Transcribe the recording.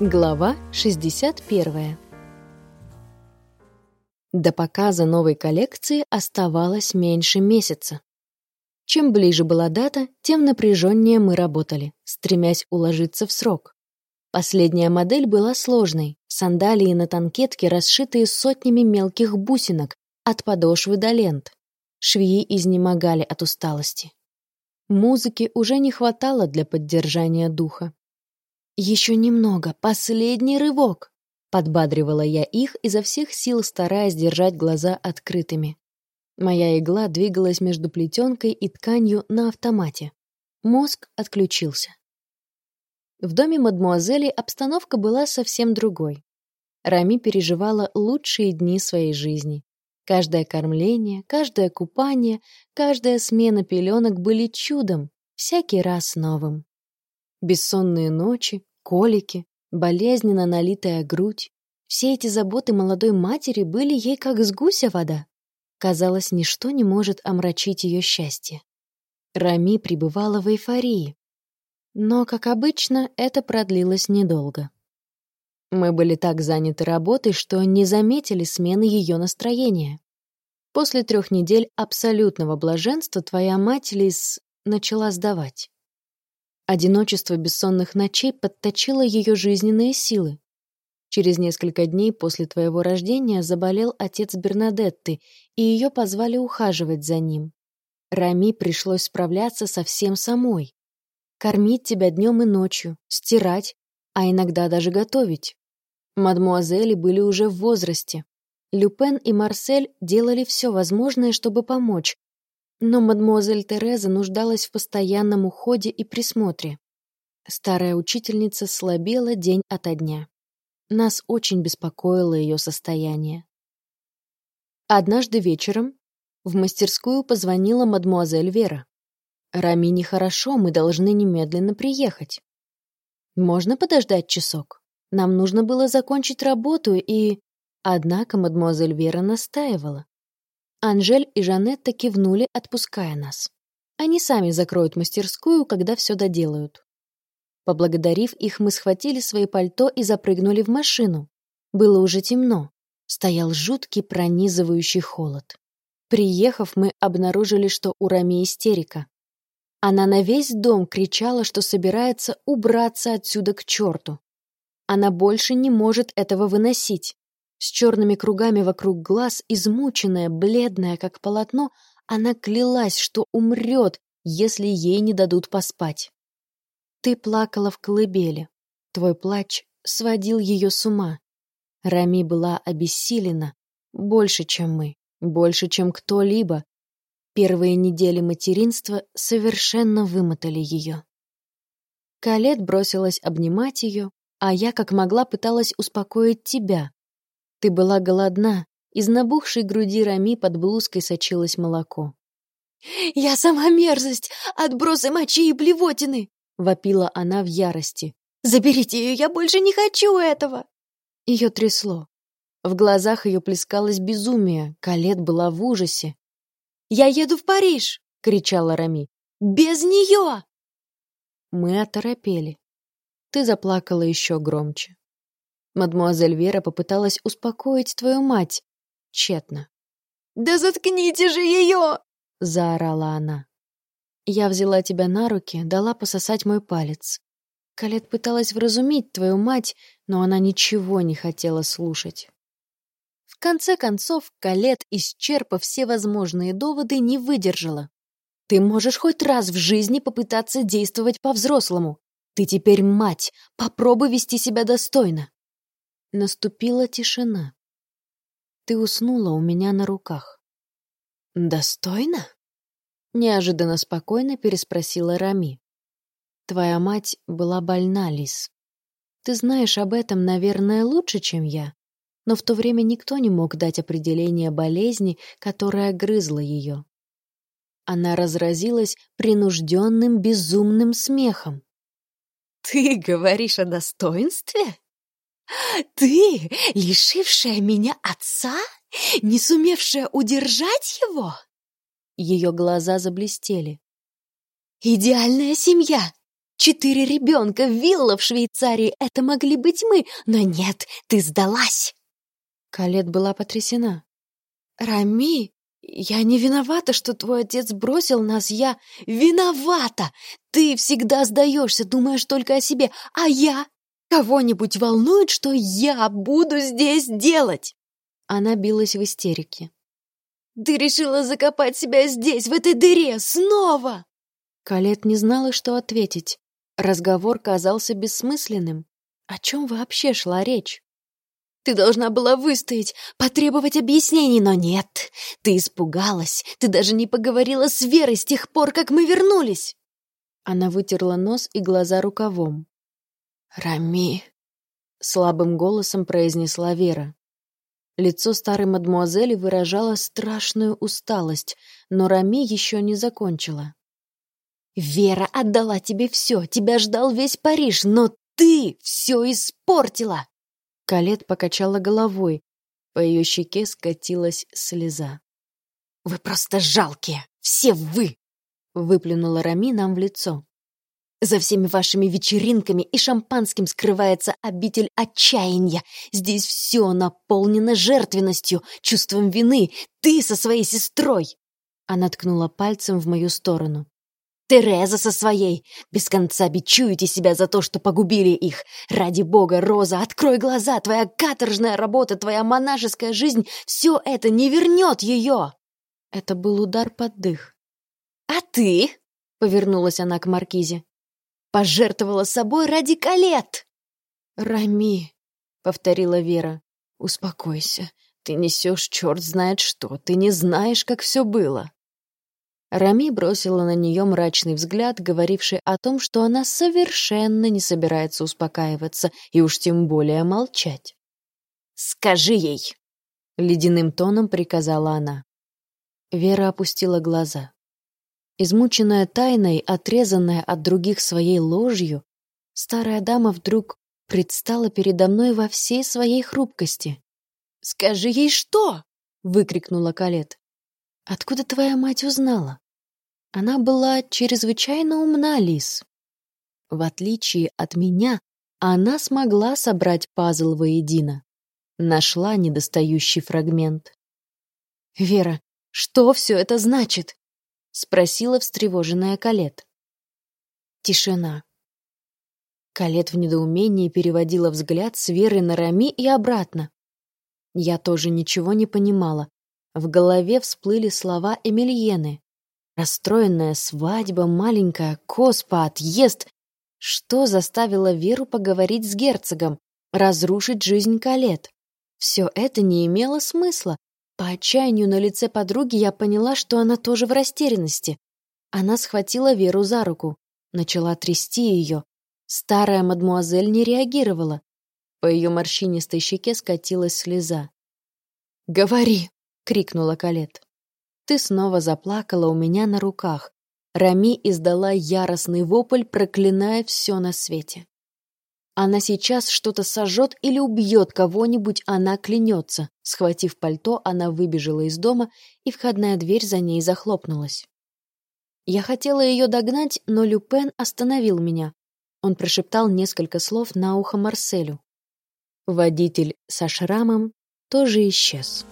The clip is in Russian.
Глава 61. До показа новой коллекции оставалось меньше месяца. Чем ближе была дата, тем напряженнее мы работали, стремясь уложиться в срок. Последняя модель была сложной, сандалии на танкетке, расшитые сотнями мелких бусинок, от подошвы до лент. Швеи изнемогали от усталости. Музыки уже не хватало для поддержания духа. «Еще немного, последний рывок!» Подбадривала я их, изо всех сил стараясь держать глаза открытыми. Моя игла двигалась между плетенкой и тканью на автомате. Мозг отключился. В доме мадмуазели обстановка была совсем другой. Рами переживала лучшие дни своей жизни. Каждое кормление, каждое купание, каждая смена пеленок были чудом, всякий раз новым. Бессонные ночи, колики, болезненно налитая грудь. Все эти заботы молодой матери были ей как с гуся вода. Казалось, ничто не может омрачить ее счастье. Рами пребывала в эйфории. Но, как обычно, это продлилось недолго. Мы были так заняты работой, что не заметили смены ее настроения. После трех недель абсолютного блаженства твоя мать Лис начала сдавать. Одиночество бессонных ночей подточило ее жизненные силы. Через несколько дней после твоего рождения заболел отец Бернадетты, и ее позвали ухаживать за ним. Рами пришлось справляться совсем самой. Кормить тебя днем и ночью, стирать, а иногда даже готовить. Мадмуазели были уже в возрасте. Люпен и Марсель делали все возможное, чтобы помочь, но мадмуазель Тереза нуждалась в постоянном уходе и присмотре. Старая учительница слабела день ото дня. Нас очень беспокоило ее состояние. Однажды вечером в мастерскую позвонила мадмуазель Вера. «Рами нехорошо, мы должны немедленно приехать». «Можно подождать часок? Нам нужно было закончить работу и...» Однако мадмуазель Вера настаивала. Анжель и Жанетта кивнули, отпуская нас. Они сами закроют мастерскую, когда все доделают. Поблагодарив их, мы схватили свои пальто и запрыгнули в машину. Было уже темно. Стоял жуткий пронизывающий холод. Приехав, мы обнаружили, что у Рами истерика. Она на весь дом кричала, что собирается убраться отсюда к черту. Она больше не может этого выносить. С черными кругами вокруг глаз, измученная, бледная, как полотно, она клялась, что умрет, если ей не дадут поспать. Ты плакала в колыбели. Твой плач сводил ее с ума. Рами была обессилена, больше, чем мы, больше, чем кто-либо. Первые недели материнства совершенно вымотали ее. Калет бросилась обнимать ее, а я как могла пыталась успокоить тебя, ты была голодна, из набухшей груди Рами под блузкой сочилось молоко. «Я сама мерзость! Отбросы мочи и блевотины!» — вопила она в ярости. «Заберите ее, я больше не хочу этого!» Ее трясло. В глазах ее плескалось безумие, Калет была в ужасе. «Я еду в Париж!» — кричала Рами. «Без нее!» Мы оторопели. Ты заплакала еще громче. Мадмуазель Вера попыталась успокоить твою мать. Тщетно. «Да заткните же ее!» — заорала она. Я взяла тебя на руки, дала пососать мой палец. Калет пыталась вразумить твою мать, но она ничего не хотела слушать. В конце концов, Калет, исчерпав все возможные доводы, не выдержала. «Ты можешь хоть раз в жизни попытаться действовать по-взрослому. Ты теперь мать, попробуй вести себя достойно». Наступила тишина. Ты уснула у меня на руках. «Достойно?» Неожиданно спокойно переспросила Рами. «Твоя мать была больна, Лис. Ты знаешь об этом, наверное, лучше, чем я, но в то время никто не мог дать определение болезни, которая грызла ее. Она разразилась принужденным безумным смехом. «Ты говоришь о достоинстве?» Ты, лишившая меня отца, не сумевшая удержать его? Ее глаза заблестели. Идеальная семья, Четыре ребенка, вилла в Швейцарии, это могли быть мы, но нет, ты сдалась!» Калет была потрясена. «Рами, я не виновата, что твой отец бросил нас, я виновата! Ты всегда сдаешься, думаешь только о себе, а я? Кого-нибудь волнует, что я буду здесь делать?» Она билась в истерике. «Ты решила закопать себя здесь, в этой дыре, снова!» Калет не знала, что ответить. Разговор казался бессмысленным. О чем вообще шла речь? Ты должна была выстоять, потребовать объяснений, но нет. Ты испугалась. Ты даже не поговорила с Верой с тех пор, как мы вернулись. Она вытерла нос и глаза рукавом. «Рами», — слабым голосом произнесла Вера. Лицо старой мадмуазели выражало страшную усталость, но Рами еще не закончила. «Вера отдала тебе все, тебя ждал весь Париж, но ты все испортила!» Калет покачала головой, по ее щеке скатилась слеза. «Вы просто жалкие! Все вы!» — выплюнула Рами нам в лицо. «За всеми вашими вечеринками и шампанским скрывается обитель отчаяния. Здесь все наполнено жертвенностью, чувством вины. Ты со своей сестрой!» Она ткнула пальцем в мою сторону. Тереза со своей. Без конца бичуете себя за то, что погубили их. Ради бога, Роза, открой глаза. Твоя каторжная работа, твоя монашеская жизнь — все это не вернет ее. Это был удар под дых. «А ты?» — повернулась она к Маркизе. «Пожертвовала собой ради колет!» «Рами», — повторила Вера, — «успокойся. Ты несешь черт знает что. Ты не знаешь, как все было». Рами бросила на нее мрачный взгляд, говоривший о том, что она совершенно не собирается успокаиваться и уж тем более молчать. «Скажи ей!» — ледяным тоном приказала она. Вера опустила глаза. Измученная тайной, отрезанная от других своей ложью, старая дама вдруг предстала передо мной во всей своей хрупкости. «Скажи ей что?» — выкрикнула Калет. Откуда твоя мать узнала? Она была чрезвычайно умна, Лис. В отличие от меня, она смогла собрать пазл воедино. Нашла недостающий фрагмент. «Вера, что все это значит?» — спросила встревоженная Калет. Тишина. Калет в недоумении переводила взгляд с Веры на Рами и обратно. Я тоже ничего не понимала, в голове всплыли слова Эмильены. Расстроенная свадьба, маленькая коспа, отъезд. Что заставило Веру поговорить с герцогом, разрушить жизнь Калет? Все это не имело смысла. По отчаянию на лице подруги я поняла, что она тоже в растерянности. Она схватила Веру за руку, начала трясти ее. Старая мадмуазель не реагировала. По ее морщинистой щеке скатилась слеза. «Говори!» — крикнула Калет. «Ты снова заплакала у меня на руках». Рами издала яростный вопль, проклиная все на свете. Она сейчас что-то сожжет или убьет кого-нибудь, она клянется. Схватив пальто, она выбежала из дома, и входная дверь за ней захлопнулась. Я хотела ее догнать, но Люпен остановил меня. Он прошептал несколько слов на ухо Марселю. Водитель со шрамом тоже исчез.